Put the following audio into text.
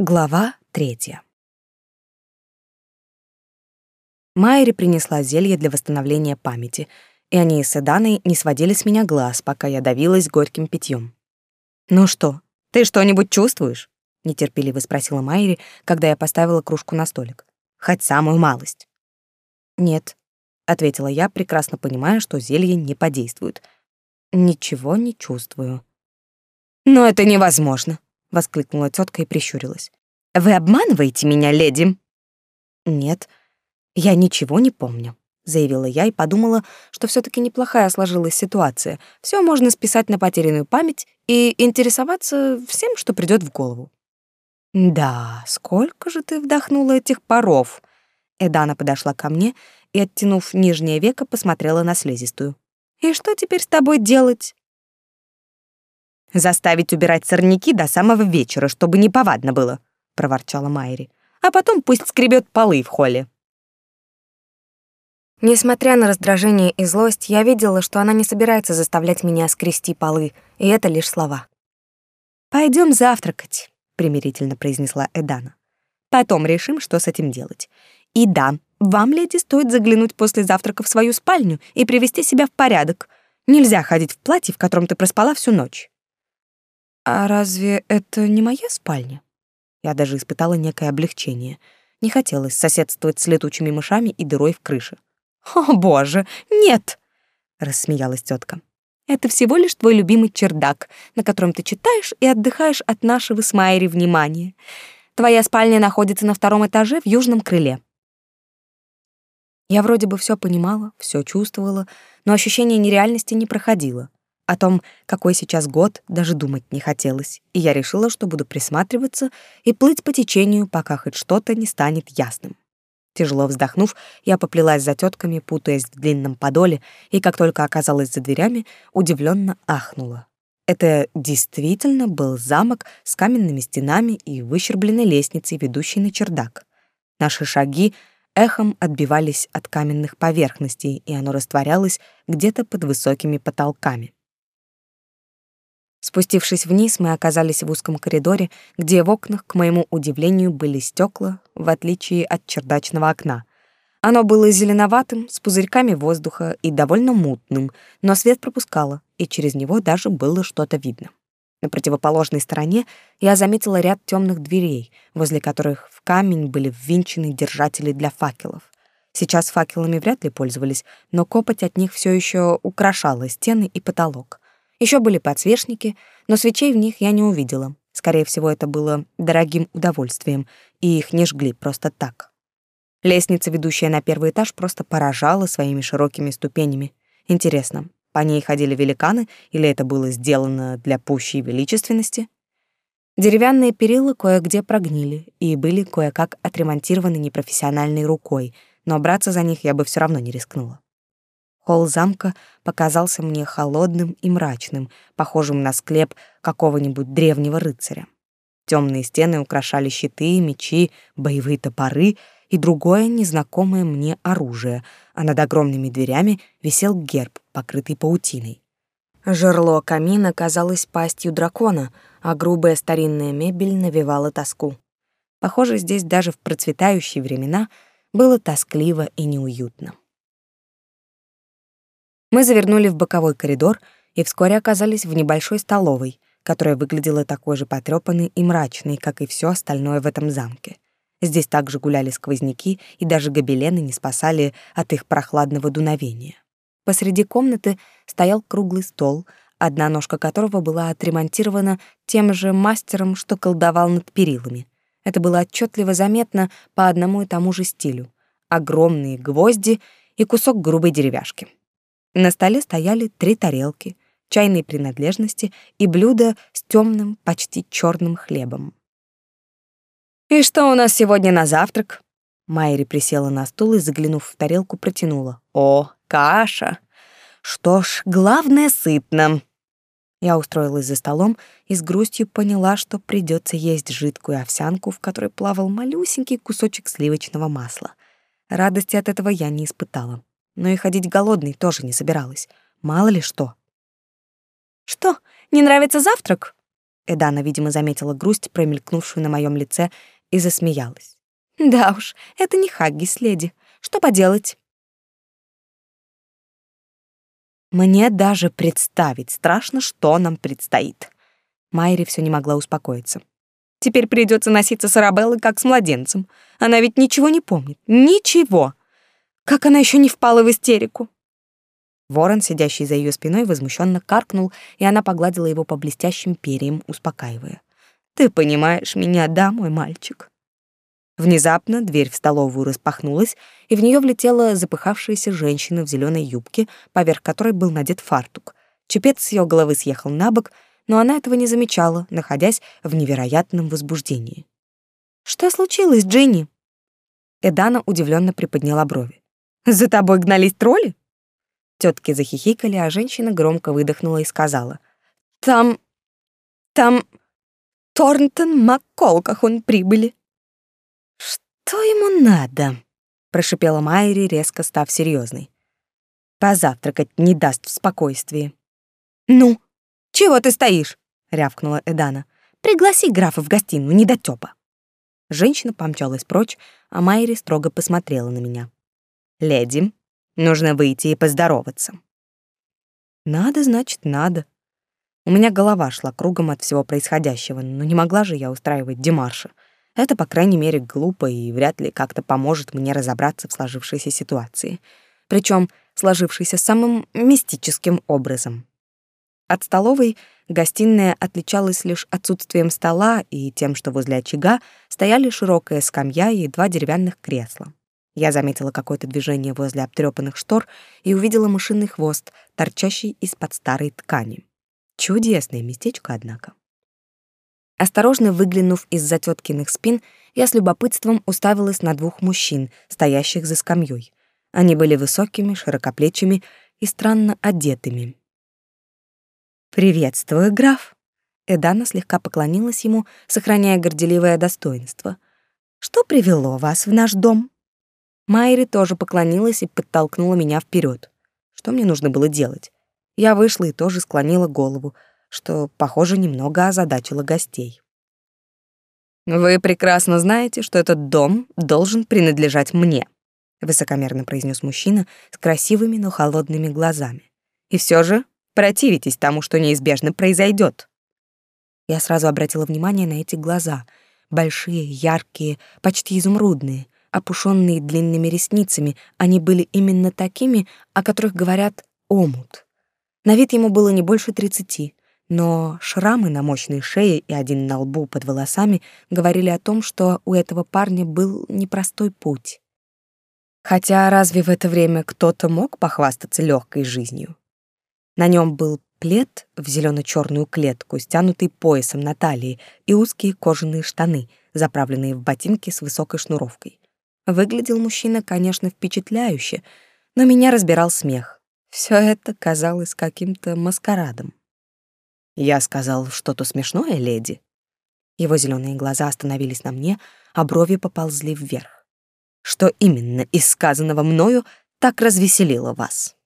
Глава третья. Майри принесла зелье для восстановления памяти, и они с Эданой не сводили с меня глаз, пока я давилась горьким питьем. «Ну что, ты что-нибудь чувствуешь?» — нетерпеливо спросила Майри, когда я поставила кружку на столик. «Хоть самую малость». «Нет», — ответила я, прекрасно понимая, что зелье не подействует. «Ничего не чувствую». «Но это невозможно!» — воскликнула тетка и прищурилась. «Вы обманываете меня, леди?» «Нет, я ничего не помню», — заявила я и подумала, что все таки неплохая сложилась ситуация. Все можно списать на потерянную память и интересоваться всем, что придет в голову. «Да, сколько же ты вдохнула этих паров?» Эдана подошла ко мне и, оттянув нижнее веко, посмотрела на слезистую. «И что теперь с тобой делать?» Заставить убирать сорняки до самого вечера, чтобы не повадно было, проворчала Майри. А потом пусть скребет полы в холле. Несмотря на раздражение и злость, я видела, что она не собирается заставлять меня скрести полы, и это лишь слова. Пойдем завтракать», — примирительно произнесла Эдана. «Потом решим, что с этим делать. И да, вам, леди, стоит заглянуть после завтрака в свою спальню и привести себя в порядок. Нельзя ходить в платье, в котором ты проспала всю ночь». А разве это не моя спальня? Я даже испытала некое облегчение. Не хотелось соседствовать с летучими мышами и дырой в крыше. «О, боже, нет!» — рассмеялась тетка. «Это всего лишь твой любимый чердак, на котором ты читаешь и отдыхаешь от нашего с Майери внимания. Твоя спальня находится на втором этаже в южном крыле». Я вроде бы все понимала, все чувствовала, но ощущение нереальности не проходило. О том, какой сейчас год, даже думать не хотелось, и я решила, что буду присматриваться и плыть по течению, пока хоть что-то не станет ясным. Тяжело вздохнув, я поплелась за тетками, путаясь в длинном подоле, и как только оказалась за дверями, удивленно ахнула. Это действительно был замок с каменными стенами и выщербленной лестницей, ведущей на чердак. Наши шаги эхом отбивались от каменных поверхностей, и оно растворялось где-то под высокими потолками. Спустившись вниз, мы оказались в узком коридоре, где в окнах, к моему удивлению, были стекла, в отличие от чердачного окна. Оно было зеленоватым, с пузырьками воздуха и довольно мутным, но свет пропускало, и через него даже было что-то видно. На противоположной стороне я заметила ряд темных дверей, возле которых в камень были ввинчены держатели для факелов. Сейчас факелами вряд ли пользовались, но копоть от них все еще украшала стены и потолок. Еще были подсвечники, но свечей в них я не увидела. Скорее всего, это было дорогим удовольствием, и их не жгли просто так. Лестница, ведущая на первый этаж, просто поражала своими широкими ступенями. Интересно, по ней ходили великаны, или это было сделано для пущей величественности? Деревянные перила кое-где прогнили и были кое-как отремонтированы непрофессиональной рукой, но браться за них я бы все равно не рискнула. Холл замка показался мне холодным и мрачным, похожим на склеп какого-нибудь древнего рыцаря. Темные стены украшали щиты, мечи, боевые топоры и другое незнакомое мне оружие, а над огромными дверями висел герб, покрытый паутиной. Жерло камина казалось пастью дракона, а грубая старинная мебель навевала тоску. Похоже, здесь даже в процветающие времена было тоскливо и неуютно. Мы завернули в боковой коридор и вскоре оказались в небольшой столовой, которая выглядела такой же потрёпанной и мрачной, как и все остальное в этом замке. Здесь также гуляли сквозняки, и даже гобелены не спасали от их прохладного дуновения. Посреди комнаты стоял круглый стол, одна ножка которого была отремонтирована тем же мастером, что колдовал над перилами. Это было отчетливо заметно по одному и тому же стилю. Огромные гвозди и кусок грубой деревяшки. На столе стояли три тарелки, чайные принадлежности и блюдо с темным, почти черным хлебом. «И что у нас сегодня на завтрак?» Майри присела на стул и, заглянув в тарелку, протянула. «О, каша! Что ж, главное, сытно!» Я устроилась за столом и с грустью поняла, что придется есть жидкую овсянку, в которой плавал малюсенький кусочек сливочного масла. Радости от этого я не испытала но и ходить голодной тоже не собиралась. Мало ли что. «Что, не нравится завтрак?» Эдана, видимо, заметила грусть, промелькнувшую на моем лице, и засмеялась. «Да уж, это не Хаггис, леди. Что поделать?» Мне даже представить страшно, что нам предстоит. Майри все не могла успокоиться. Теперь придется носиться с Арабеллой как с младенцем. Она ведь ничего не помнит. Ничего. Как она еще не впала в истерику? Ворон, сидящий за ее спиной, возмущенно каркнул, и она погладила его по блестящим перьям, успокаивая. «Ты понимаешь меня, да, мой мальчик?» Внезапно дверь в столовую распахнулась, и в нее влетела запыхавшаяся женщина в зеленой юбке, поверх которой был надет фартук. Чепец с ее головы съехал на бок, но она этого не замечала, находясь в невероятном возбуждении. «Что случилось, Джинни?» Эдана удивленно приподняла брови. «За тобой гнались тролли?» Тетки захихикали, а женщина громко выдохнула и сказала. «Там... там... Торнтон Маккол, как он прибыли». «Что ему надо?» — прошипела Майри, резко став серьезной. «Позавтракать не даст в спокойствии». «Ну, чего ты стоишь?» — рявкнула Эдана. «Пригласи графа в гостиную, не недотёпа». Женщина помчалась прочь, а Майри строго посмотрела на меня. «Леди, нужно выйти и поздороваться». «Надо, значит, надо». У меня голова шла кругом от всего происходящего, но не могла же я устраивать демарши. Это, по крайней мере, глупо и вряд ли как-то поможет мне разобраться в сложившейся ситуации. Причем сложившейся самым мистическим образом. От столовой гостиная отличалась лишь отсутствием стола и тем, что возле очага стояли широкая скамья и два деревянных кресла. Я заметила какое-то движение возле обтрёпанных штор и увидела мышиный хвост, торчащий из-под старой ткани. Чудесное местечко, однако. Осторожно выглянув из-за теткиных спин, я с любопытством уставилась на двух мужчин, стоящих за скамьей. Они были высокими, широкоплечими и странно одетыми. «Приветствую, граф!» Эдана слегка поклонилась ему, сохраняя горделивое достоинство. «Что привело вас в наш дом?» Майри тоже поклонилась и подтолкнула меня вперед. Что мне нужно было делать? Я вышла и тоже склонила голову, что, похоже, немного озадачило гостей. «Вы прекрасно знаете, что этот дом должен принадлежать мне», высокомерно произнес мужчина с красивыми, но холодными глазами. «И все же противитесь тому, что неизбежно произойдет. Я сразу обратила внимание на эти глаза, большие, яркие, почти изумрудные, опушенные длинными ресницами. Они были именно такими, о которых говорят омут. На вид ему было не больше тридцати, но шрамы на мощной шее и один на лбу под волосами говорили о том, что у этого парня был непростой путь. Хотя разве в это время кто-то мог похвастаться легкой жизнью? На нем был плед в зелено-черную клетку, стянутый поясом на талии, и узкие кожаные штаны, заправленные в ботинки с высокой шнуровкой. Выглядел мужчина, конечно, впечатляюще, но меня разбирал смех. Все это казалось каким-то маскарадом. Я сказал что-то смешное, леди. Его зеленые глаза остановились на мне, а брови поползли вверх. Что именно из сказанного мною так развеселило вас?